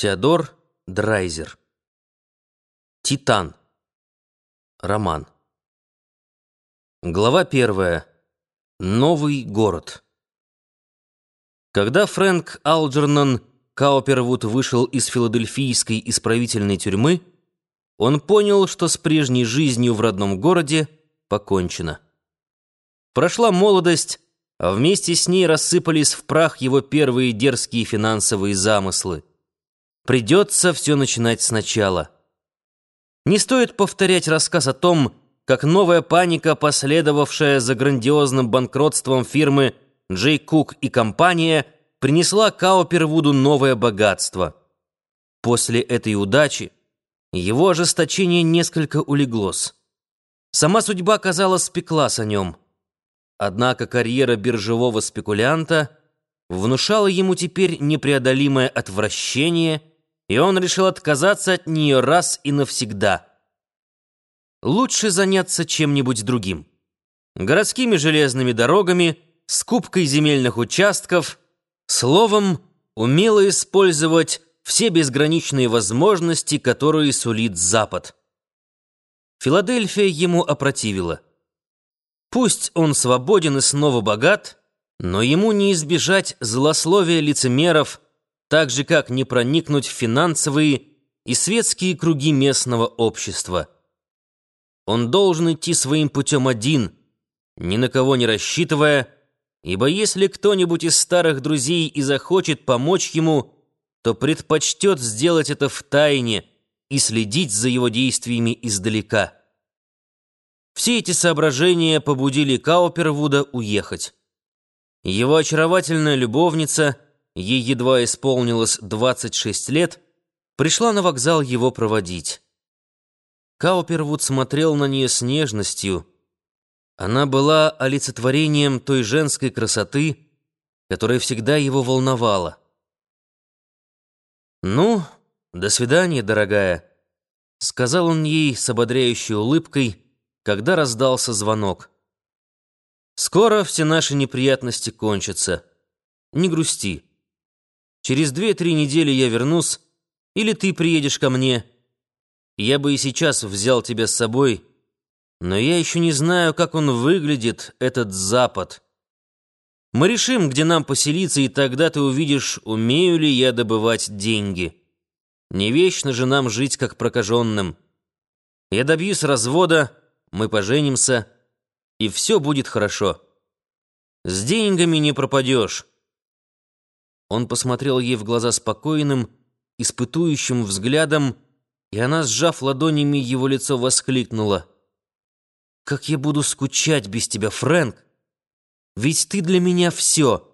Теодор Драйзер. Титан. Роман. Глава первая. Новый город. Когда Фрэнк Алджернон Каупервуд вышел из филадельфийской исправительной тюрьмы, он понял, что с прежней жизнью в родном городе покончено. Прошла молодость, а вместе с ней рассыпались в прах его первые дерзкие финансовые замыслы. Придется все начинать сначала. Не стоит повторять рассказ о том, как новая паника, последовавшая за грандиозным банкротством фирмы Джей Кук и компания, принесла Каупервуду новое богатство. После этой удачи его ожесточение несколько улеглось. Сама судьба, казалось, спеклась о нем. Однако карьера биржевого спекулянта внушала ему теперь непреодолимое отвращение – и он решил отказаться от нее раз и навсегда. Лучше заняться чем-нибудь другим. Городскими железными дорогами, скупкой земельных участков, словом, умело использовать все безграничные возможности, которые сулит Запад. Филадельфия ему опротивила. Пусть он свободен и снова богат, но ему не избежать злословия лицемеров, так же, как не проникнуть в финансовые и светские круги местного общества. Он должен идти своим путем один, ни на кого не рассчитывая, ибо если кто-нибудь из старых друзей и захочет помочь ему, то предпочтет сделать это в тайне и следить за его действиями издалека. Все эти соображения побудили Каупервуда уехать. Его очаровательная любовница — ей едва исполнилось 26 лет, пришла на вокзал его проводить. Каупервуд смотрел на нее с нежностью. Она была олицетворением той женской красоты, которая всегда его волновала. «Ну, до свидания, дорогая», — сказал он ей с ободряющей улыбкой, когда раздался звонок. «Скоро все наши неприятности кончатся. Не грусти». Через две-три недели я вернусь, или ты приедешь ко мне. Я бы и сейчас взял тебя с собой, но я еще не знаю, как он выглядит, этот Запад. Мы решим, где нам поселиться, и тогда ты увидишь, умею ли я добывать деньги. Не вечно же нам жить, как прокаженным. Я добьюсь развода, мы поженимся, и все будет хорошо. С деньгами не пропадешь». Он посмотрел ей в глаза спокойным, испытующим взглядом, и она, сжав ладонями его лицо, воскликнула. «Как я буду скучать без тебя, Фрэнк! Ведь ты для меня все!»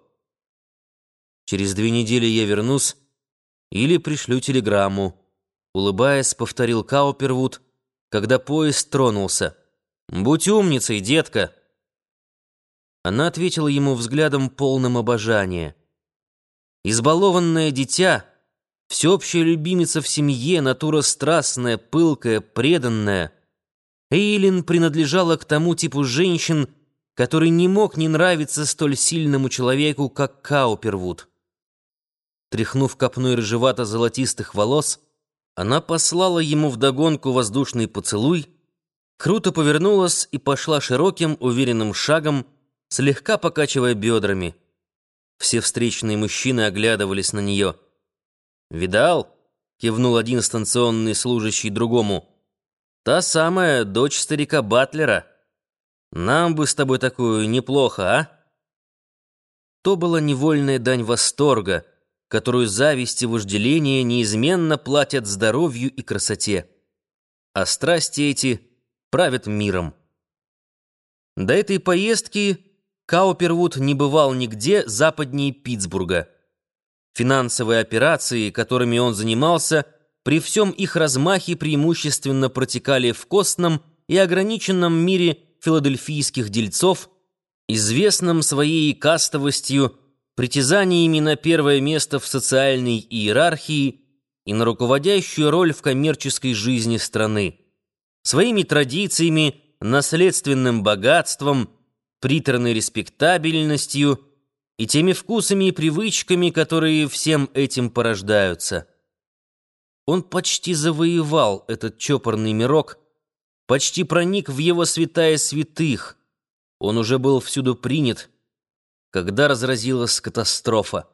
«Через две недели я вернусь или пришлю телеграмму», улыбаясь, повторил Каупервуд, когда поезд тронулся. «Будь умницей, детка!» Она ответила ему взглядом полным обожания. Избалованное дитя, всеобщая любимица в семье, натура страстная, пылкая, преданная. Эйлин принадлежала к тому типу женщин, который не мог не нравиться столь сильному человеку, как Каупервуд. Тряхнув копной рыжевато-золотистых волос, она послала ему вдогонку воздушный поцелуй, круто повернулась и пошла широким, уверенным шагом, слегка покачивая бедрами. Все встречные мужчины оглядывались на нее. «Видал?» — кивнул один станционный служащий другому. «Та самая дочь старика Батлера. Нам бы с тобой такую неплохо, а?» То была невольная дань восторга, которую зависть и вожделение неизменно платят здоровью и красоте. А страсти эти правят миром. До этой поездки Каупервуд не бывал нигде западнее Питтсбурга. Финансовые операции, которыми он занимался, при всем их размахе преимущественно протекали в костном и ограниченном мире филадельфийских дельцов, известном своей кастовостью, притязаниями на первое место в социальной иерархии и на руководящую роль в коммерческой жизни страны, своими традициями, наследственным богатством – приторной респектабельностью и теми вкусами и привычками, которые всем этим порождаются. Он почти завоевал этот чопорный мирок, почти проник в его святая святых. Он уже был всюду принят, когда разразилась катастрофа.